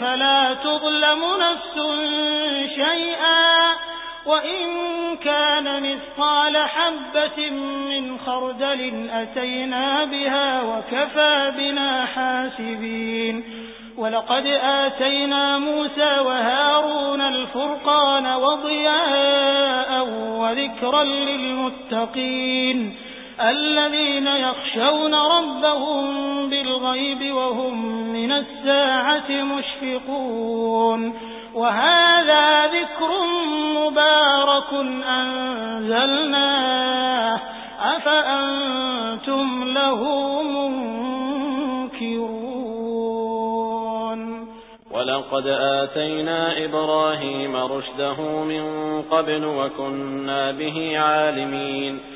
فلا تظلم نفس شيئا وإن كان مثقال حبة من خردل أتينا بها وكفى بنا حاسبين ولقد آتينا موسى وهارون الفرقان وضياء وذكرا للمتقين الذين يخشون ربهم بالغيب وهم الساعة مشفقون. وهذا ذكر مبارك أنزلناه. أفأنتم له منكرون. ولقد آتينا إبراهيم رشده من قبل وكنا به عالمين.